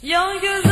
有一。